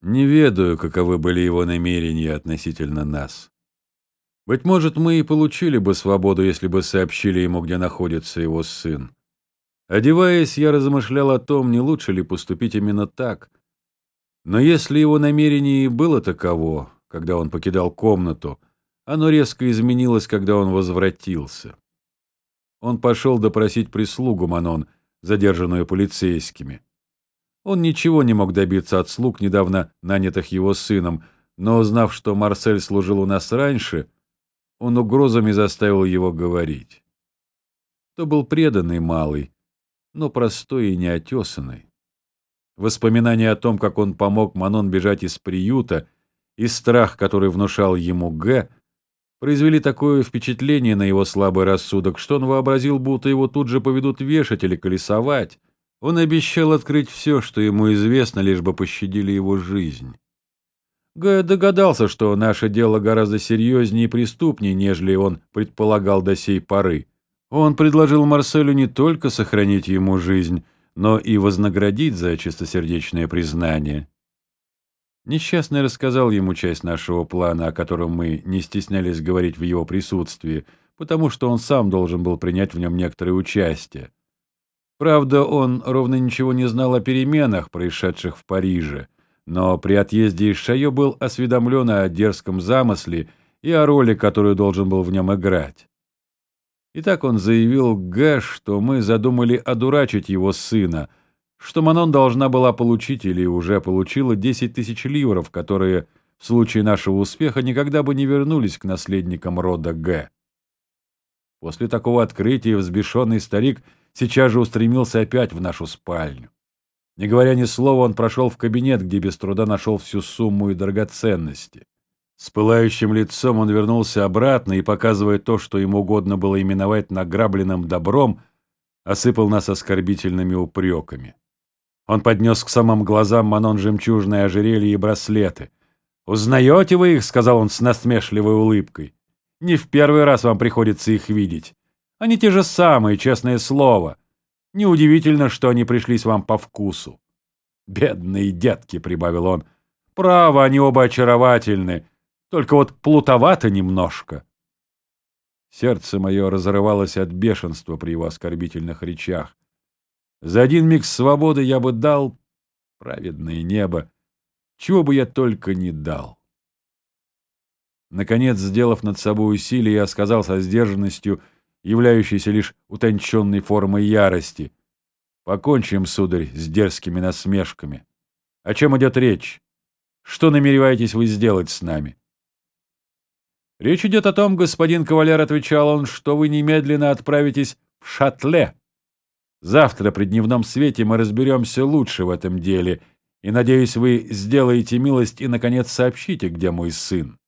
Не ведаю, каковы были его намерения относительно нас. Быть может, мы и получили бы свободу, если бы сообщили ему, где находится его сын. Одеваясь, я размышлял о том, не лучше ли поступить именно так. Но если его намерение и было таково, когда он покидал комнату, оно резко изменилось, когда он возвратился. Он пошел допросить прислугу Манон, задержанную полицейскими. Он ничего не мог добиться от слуг, недавно нанятых его сыном, но, узнав, что Марсель служил у нас раньше, он угрозами заставил его говорить. То был преданный малый, но простой и неотесанный. Воспоминания о том, как он помог Манон бежать из приюта, и страх, который внушал ему Г, произвели такое впечатление на его слабый рассудок, что он вообразил, будто его тут же поведут вешать или колесовать. Он обещал открыть все, что ему известно, лишь бы пощадили его жизнь. Г догадался, что наше дело гораздо серьезнее и преступнее, нежели он предполагал до сей поры. Он предложил Марселю не только сохранить ему жизнь, но и вознаградить за чистосердечное признание. Несчастный рассказал ему часть нашего плана, о котором мы не стеснялись говорить в его присутствии, потому что он сам должен был принять в нем некоторое участие. Правда, он ровно ничего не знал о переменах, происшедших в Париже, но при отъезде из Шайо был осведомлен о дерзком замысле и о роли, которую должен был в нем играть. Итак, он заявил Г, что мы задумали одурачить его сына, что Манон должна была получить или уже получила 10 тысяч ливров, которые в случае нашего успеха никогда бы не вернулись к наследникам рода Г. После такого открытия взбешенный старик сейчас же устремился опять в нашу спальню. Не говоря ни слова, он прошел в кабинет, где без труда нашел всю сумму и драгоценности. С пылающим лицом он вернулся обратно и, показывая то, что ему угодно было именовать награбленным добром, осыпал нас оскорбительными упреками. Он поднес к самым глазам Манон жемчужные ожерелья и браслеты. «Узнаете вы их?» — сказал он с насмешливой улыбкой. «Не в первый раз вам приходится их видеть. Они те же самые, честное слово. Неудивительно, что они пришлись вам по вкусу». «Бедные детки», — прибавил он. «Право, они оба очаровательны, только вот плутовато немножко». Сердце мое разрывалось от бешенства при его оскорбительных речах. За один миг свободы я бы дал, праведное небо, чего бы я только не дал. Наконец, сделав над собой усилие, я сказал со сдержанностью, являющейся лишь утонченной формой ярости. Покончим, сударь, с дерзкими насмешками. О чем идет речь? Что намереваетесь вы сделать с нами? Речь идет о том, господин кавалер, отвечал он, что вы немедленно отправитесь в Шатле, Завтра при дневном свете мы разберемся лучше в этом деле, и, надеюсь, вы сделаете милость и, наконец, сообщите, где мой сын.